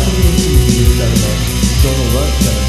君にい。るためのそのわずか